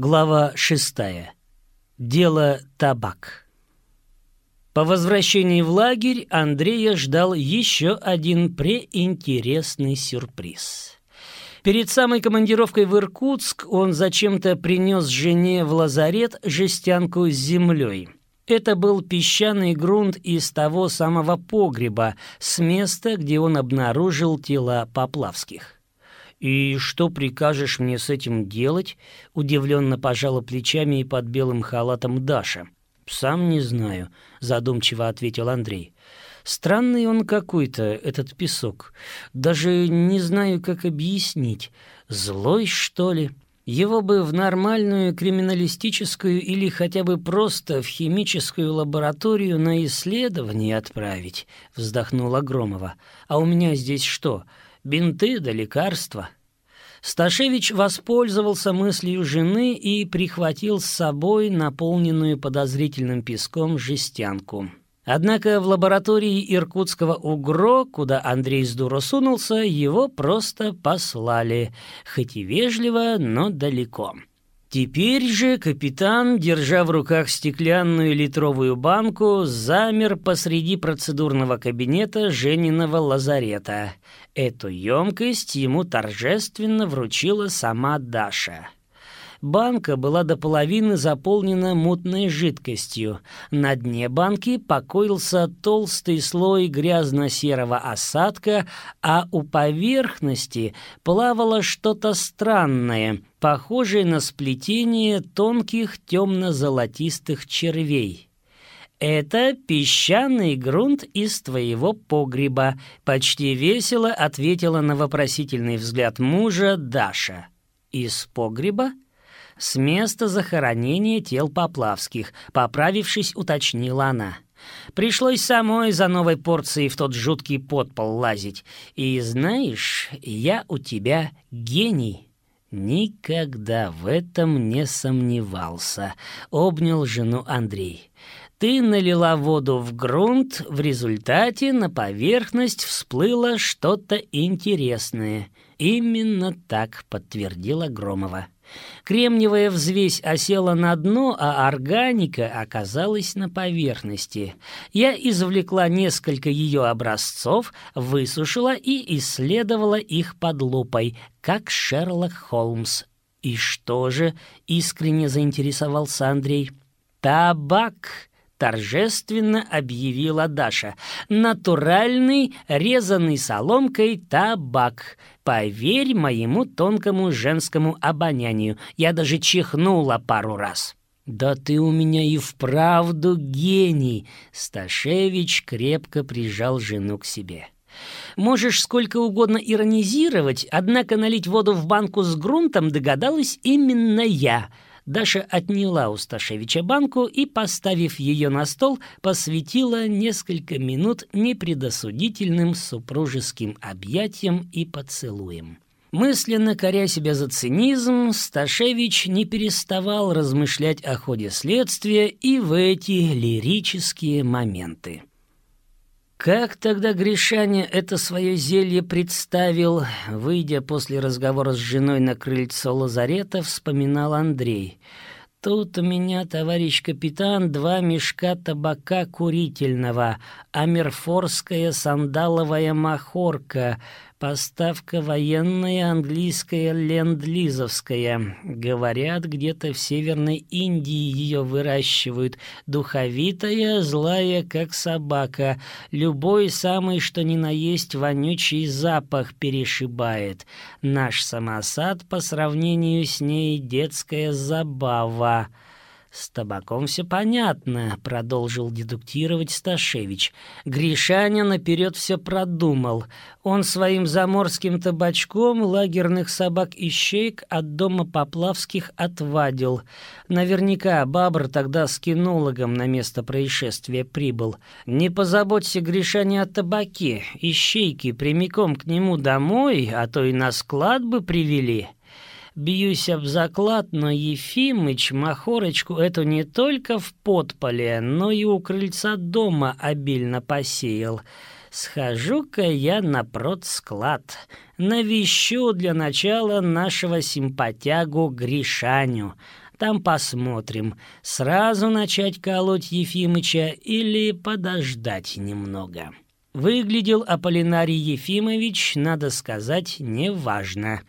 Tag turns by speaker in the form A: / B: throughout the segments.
A: Глава шестая. Дело табак. По возвращении в лагерь Андрея ждал еще один преинтересный сюрприз. Перед самой командировкой в Иркутск он зачем-то принес жене в лазарет жестянку с землей. Это был песчаный грунт из того самого погреба, с места, где он обнаружил тела Поплавских. «И что прикажешь мне с этим делать?» — удивленно пожала плечами и под белым халатом Даша. «Сам не знаю», — задумчиво ответил Андрей. «Странный он какой-то, этот песок. Даже не знаю, как объяснить. Злой, что ли?» Его бы в нормальную криминалистическую или хотя бы просто в химическую лабораторию на исследование отправить, вздохнула Громова. А у меня здесь что? Бинты да лекарства. Сташевич воспользовался мыслью жены и прихватил с собой наполненную подозрительным песком жестянку. Однако в лаборатории иркутского УГРО, куда Андрей с дуру сунулся, его просто послали, хоть и вежливо, но далеко. Теперь же капитан, держа в руках стеклянную литровую банку, замер посреди процедурного кабинета Жениного лазарета. Эту емкость ему торжественно вручила сама Даша. Банка была до половины заполнена мутной жидкостью. На дне банки покоился толстый слой грязно-серого осадка, а у поверхности плавало что-то странное, похожее на сплетение тонких темно-золотистых червей. «Это песчаный грунт из твоего погреба», — почти весело ответила на вопросительный взгляд мужа Даша. «Из погреба?» «С места захоронения тел Поплавских», — поправившись, уточнила она. Пришлось самой за новой порцией в тот жуткий подпол лазить. И знаешь, я у тебя гений. Никогда в этом не сомневался, обнял жену Андрей. Ты налила воду в грунт, в результате на поверхность всплыло что-то интересное. Именно так подтвердила Громова. Кремниевая взвесь осела на дно, а органика оказалась на поверхности. Я извлекла несколько ее образцов, высушила и исследовала их под лупой, как Шерлок Холмс. «И что же?» — искренне заинтересовался Андрей. «Табак!» Торжественно объявила Даша. «Натуральный, резанный соломкой табак. Поверь моему тонкому женскому обонянию. Я даже чихнула пару раз». «Да ты у меня и вправду гений!» Сташевич крепко прижал жену к себе. Можешь сколько угодно иронизировать, однако налить воду в банку с грунтом догадалась именно я — Даша отняла у Сташевича банку и, поставив ее на стол, посвятила несколько минут непредосудительным супружеским объятиям и поцелуем. Мысленно коря себя за цинизм, Сташевич не переставал размышлять о ходе следствия и в эти лирические моменты. Как тогда Гришаня это свое зелье представил, выйдя после разговора с женой на крыльцо лазарета, вспоминал Андрей. «Тут у меня, товарищ капитан, два мешка табака курительного, амерфорская сандаловая махорка, Поставка военная английская ленд-лизовская. Говорят, где-то в Северной Индии ее выращивают. Духовитая, злая, как собака. Любой самый, что ни на есть, вонючий запах перешибает. Наш самосад по сравнению с ней детская забава. «С табаком все понятно», — продолжил дедуктировать Сташевич. Гришаня наперед все продумал. Он своим заморским табачком лагерных собак и щейк от дома Поплавских отвадил. Наверняка Бабр тогда с кинологом на место происшествия прибыл. Не позаботься Гришаня о табаке, ищейки прямиком к нему домой, а то и на склад бы привели». Бьюсь об заклад, но Ефимыч Махорочку эту не только в подполе, но и у крыльца дома обильно посеял. Схожу-ка я на склад, навещу для начала нашего симпатягу Гришаню. Там посмотрим, сразу начать колоть Ефимыча или подождать немного». Выглядел Аполлинарий Ефимович, надо сказать, неважно.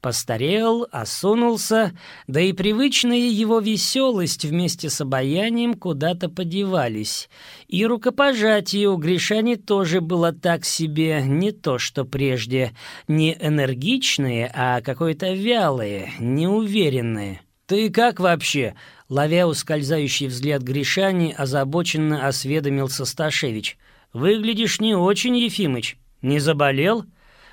A: Постарел, осунулся, да и привычная его веселость вместе с обаянием куда-то подевались. И рукопожатие у Гришани тоже было так себе, не то что прежде, не энергичное, а какое-то вялое, неуверенное. «Ты как вообще?» Ловя ускользающий взгляд Гришани, озабоченно осведомился Сташевич. «Выглядишь не очень, Ефимыч. Не заболел?»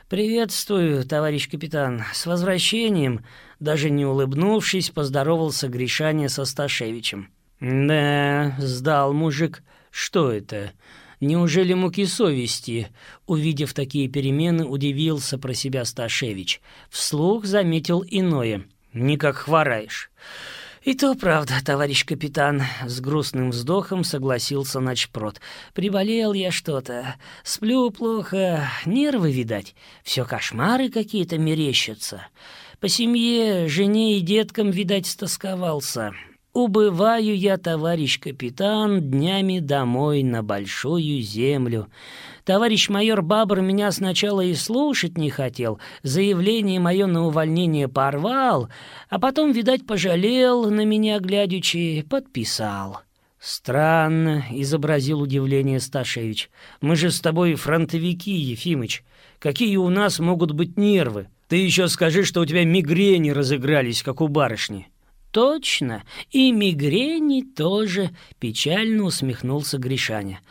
A: «Приветствую, товарищ капитан. С возвращением!» Даже не улыбнувшись, поздоровался Гришаня со Сташевичем. «Да, сдал мужик. Что это? Неужели муки совести?» Увидев такие перемены, удивился про себя Сташевич. Вслух заметил иное. «Никак хвораешь». «И то правда, товарищ капитан», — с грустным вздохом согласился Ночпрот. «Приболел я что-то. Сплю плохо. Нервы, видать. Все кошмары какие-то мерещатся. По семье, жене и деткам, видать, стосковался. Убываю я, товарищ капитан, днями домой на большую землю. Товарищ майор Бабр меня сначала и слушать не хотел, заявление мое на увольнение порвал, а потом, видать, пожалел на меня глядячи, подписал». «Странно», — изобразил удивление Сташевич. «Мы же с тобой фронтовики, Ефимыч. Какие у нас могут быть нервы? Ты еще скажи, что у тебя мигрени разыгрались, как у барышни». «Точно, и мигрени тоже», — печально усмехнулся Гришаня.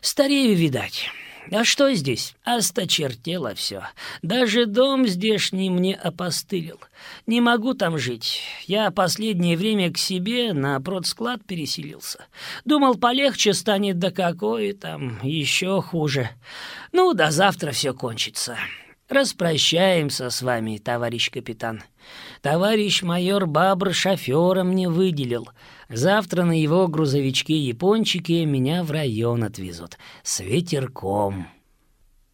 A: «Старею, видать». А что здесь? Осточертело все. Даже дом здешний мне опостылил. Не могу там жить. Я последнее время к себе на продсклад переселился. Думал, полегче станет, да какое там еще хуже. Ну, до завтра все кончится. Распрощаемся с вами, товарищ капитан. Товарищ майор Бабр шофера мне выделил. Завтра на его грузовичке-япончике меня в район отвезут. С ветерком».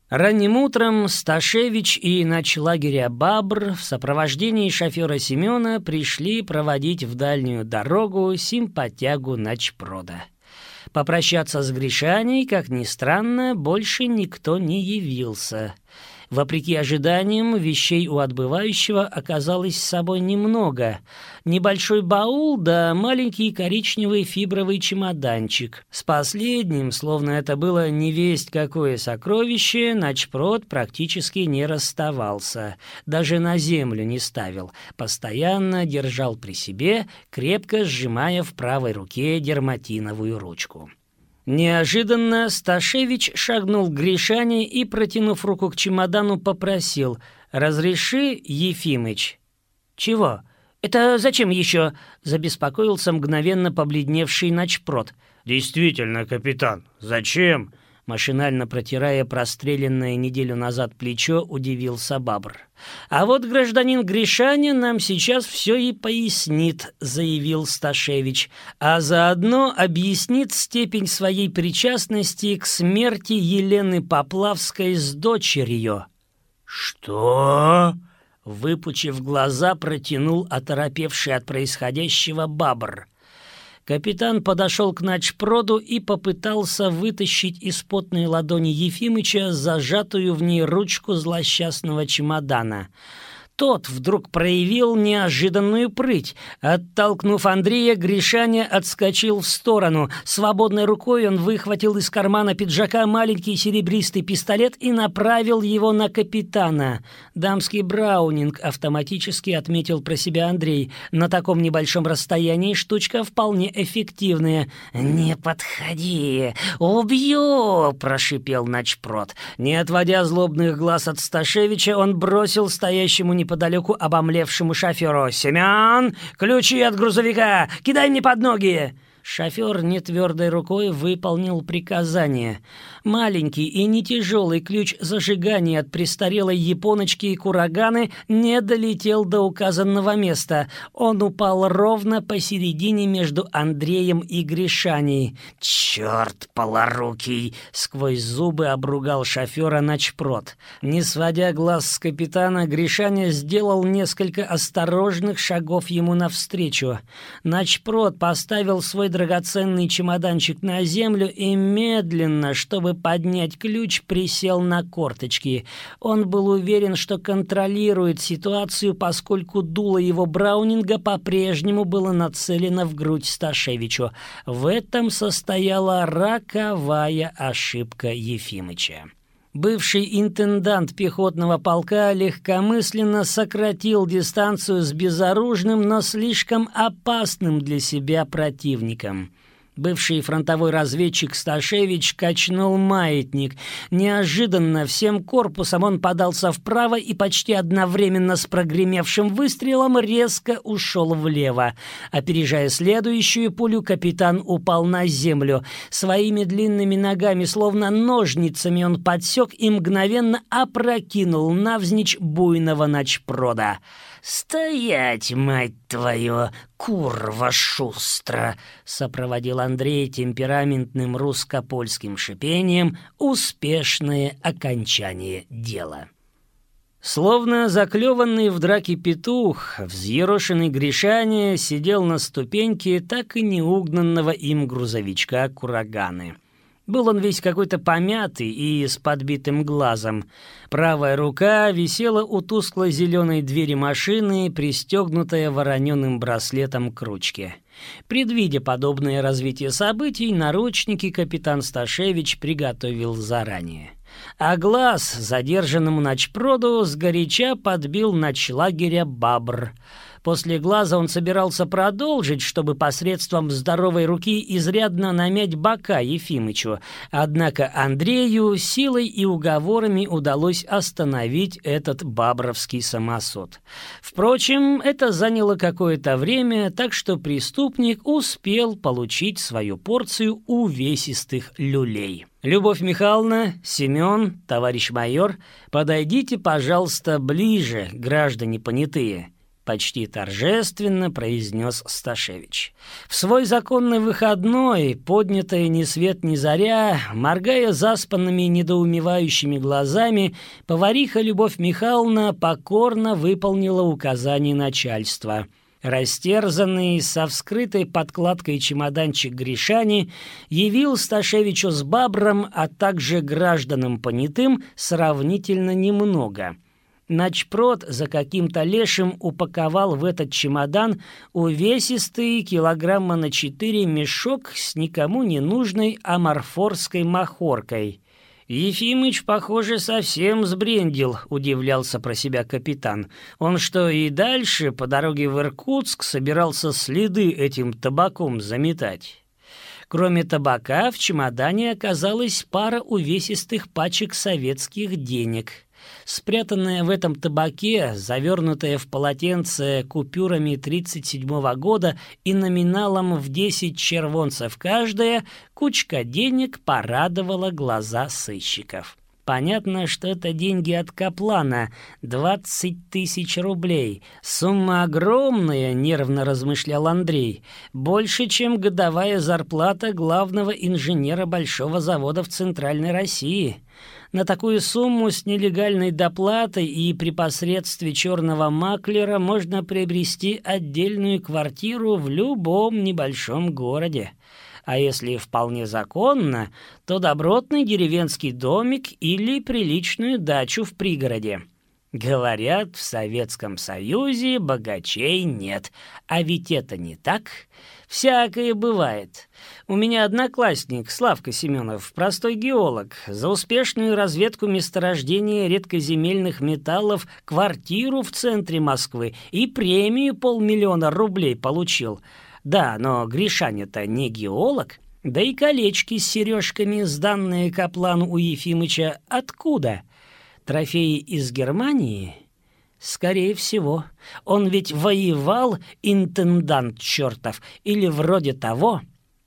A: Ранним утром Сташевич и начлагеря Бабр в сопровождении шофера Семена пришли проводить в дальнюю дорогу симпатягу Начпрода. Попрощаться с Гришаней, как ни странно, больше никто не явился — Вопреки ожиданиям, вещей у отбывающего оказалось с собой немного. Небольшой баул да маленький коричневый фибровый чемоданчик. С последним, словно это было невесть какое сокровище, Начпрод практически не расставался. Даже на землю не ставил. Постоянно держал при себе, крепко сжимая в правой руке дерматиновую ручку. Неожиданно Сташевич шагнул к Гришане и, протянув руку к чемодану, попросил «Разреши, Ефимыч». «Чего? Это зачем еще?» — забеспокоился мгновенно побледневший начпрот.
B: «Действительно, капитан, зачем?»
A: Машинально протирая простреленное неделю назад плечо, удивился Бабр. «А вот гражданин Гришанин нам сейчас все и пояснит», — заявил Сташевич, «а заодно объяснит степень своей причастности к смерти Елены Поплавской с дочерью».
B: «Что?»
A: — выпучив глаза, протянул оторопевший от происходящего Бабр — Капитан подошел к начпроду и попытался вытащить из потной ладони Ефимыча зажатую в ней ручку злосчастного чемодана — тот вдруг проявил неожиданную прыть. Оттолкнув Андрея, Гришаня отскочил в сторону. Свободной рукой он выхватил из кармана пиджака маленький серебристый пистолет и направил его на капитана. Дамский браунинг автоматически отметил про себя Андрей. На таком небольшом расстоянии штучка вполне эффективная. «Не подходи! Убью!» — прошипел Начпрот. Не отводя злобных глаз от Сташевича, он бросил стоящему не неподалеку обомлевшему шоферу. «Семен, ключи от грузовика! Кидай мне под ноги!» Шофер нетвердой рукой выполнил приказание. Маленький и не тяжелый ключ зажигания от престарелой японочки и кураганы не долетел до указанного места. Он упал ровно посередине между Андреем и Гришаней. «Черт, полорукий!» — сквозь зубы обругал шофера Начпрот. Не сводя глаз с капитана, Гришаня сделал несколько осторожных шагов ему навстречу. Начпрот поставил свой драгоценный чемоданчик на землю и медленно, чтобы поднять ключ, присел на корточки. Он был уверен, что контролирует ситуацию, поскольку дуло его Браунинга по-прежнему было нацелено в грудь Сташевичу. В этом состояла роковая ошибка Ефимыча. Бывший интендант пехотного полка легкомысленно сократил дистанцию с безоружным, но слишком опасным для себя противником. Бывший фронтовой разведчик Сташевич качнул маятник. Неожиданно всем корпусом он подался вправо и почти одновременно с прогремевшим выстрелом резко ушел влево. Опережая следующую пулю, капитан упал на землю. Своими длинными ногами, словно ножницами, он подсек и мгновенно опрокинул навзничь буйного ночпрода. «Стоять, мать твою, курва шустро!» — сопроводил Андрей темпераментным русско-польским шипением успешное окончание дела. Словно заклеванный в драке петух, взъерошенный Гришаня сидел на ступеньке так и неугнанного им грузовичка Кураганы — был он весь какой-то помятый и с подбитым глазом. Правая рука висела у тусклой зеленой двери машины, пристегнутая вороненым браслетом к ручке. Предвидя подобное развитие событий, наручники капитан Сташевич приготовил заранее. А глаз задержанному ночпроду сгоряча подбил ночлагеря «Бабр». После глаза он собирался продолжить, чтобы посредством здоровой руки изрядно намять бока Ефимычу. Однако Андрею силой и уговорами удалось остановить этот бабровский самосуд. Впрочем, это заняло какое-то время, так что преступник успел получить свою порцию увесистых люлей. «Любовь Михайловна, Семен, товарищ майор, подойдите, пожалуйста, ближе, граждане понятые» почти торжественно произнес Сташевич. В свой законный выходной, поднятая ни свет ни заря, моргая заспанными недоумевающими глазами, повариха Любовь Михайловна покорно выполнила указания начальства. Растерзанный, со вскрытой подкладкой чемоданчик Гришани явил Сташевичу с Бабром, а также гражданам понятым сравнительно немного — Начпрод за каким-то лешим упаковал в этот чемодан увесистый килограмма на четыре мешок с никому не нужной аморфорской махоркой. «Ефимыч, похоже, совсем сбрендил», — удивлялся про себя капитан. «Он что, и дальше, по дороге в Иркутск, собирался следы этим табаком заметать?» Кроме табака, в чемодане оказалась пара увесистых пачек советских денег — Спрятанная в этом табаке, завернутая в полотенце купюрами 37-го года и номиналом в 10 червонцев каждая, кучка денег порадовала глаза сыщиков. Понятно, что это деньги от Каплана, 20 тысяч рублей. Сумма огромная, нервно размышлял Андрей. Больше, чем годовая зарплата главного инженера большого завода в Центральной России. На такую сумму с нелегальной доплатой и при посредстве черного маклера можно приобрести отдельную квартиру в любом небольшом городе. А если вполне законно, то добротный деревенский домик или приличную дачу в пригороде. Говорят, в Советском Союзе богачей нет. А ведь это не так. Всякое бывает. У меня одноклассник Славка Семенов, простой геолог, за успешную разведку месторождения редкоземельных металлов квартиру в центре Москвы и премию полмиллиона рублей получил. Да, но Гришаня-то не геолог. Да и колечки с сережками, сданные Каплану у Ефимыча, откуда? Трофеи из Германии? Скорее всего. Он ведь воевал, интендант чертов, или вроде того.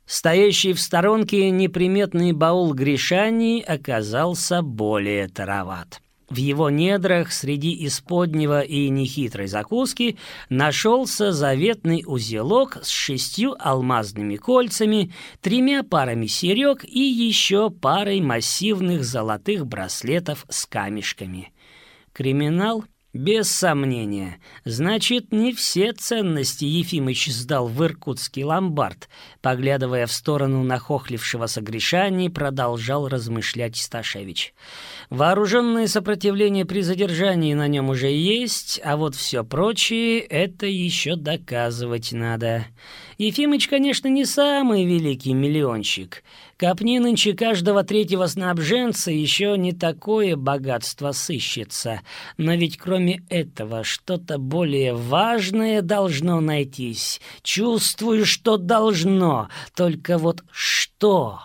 A: Стоящий в сторонке неприметный баул Гришани оказался более тароват. В его недрах среди исподнего и нехитрой закуски нашелся заветный узелок с шестью алмазными кольцами, тремя парами серег и еще парой массивных золотых браслетов с камешками. Криминал без сомнения. Значит, не все ценности Ефимыч сдал в иркутский ломбард. Поглядывая в сторону нахохлившегося Гришани, продолжал размышлять Сташевич. Вооруженное сопротивление при задержании на нем уже есть, а вот все прочее — это еще доказывать надо. Ефимыч, конечно, не самый великий миллионщик. Копни нынче каждого третьего снабженца еще не такое богатство сыщется. Но ведь кроме этого что-то более важное должно найтись. Чувствую, что должно. Только вот что...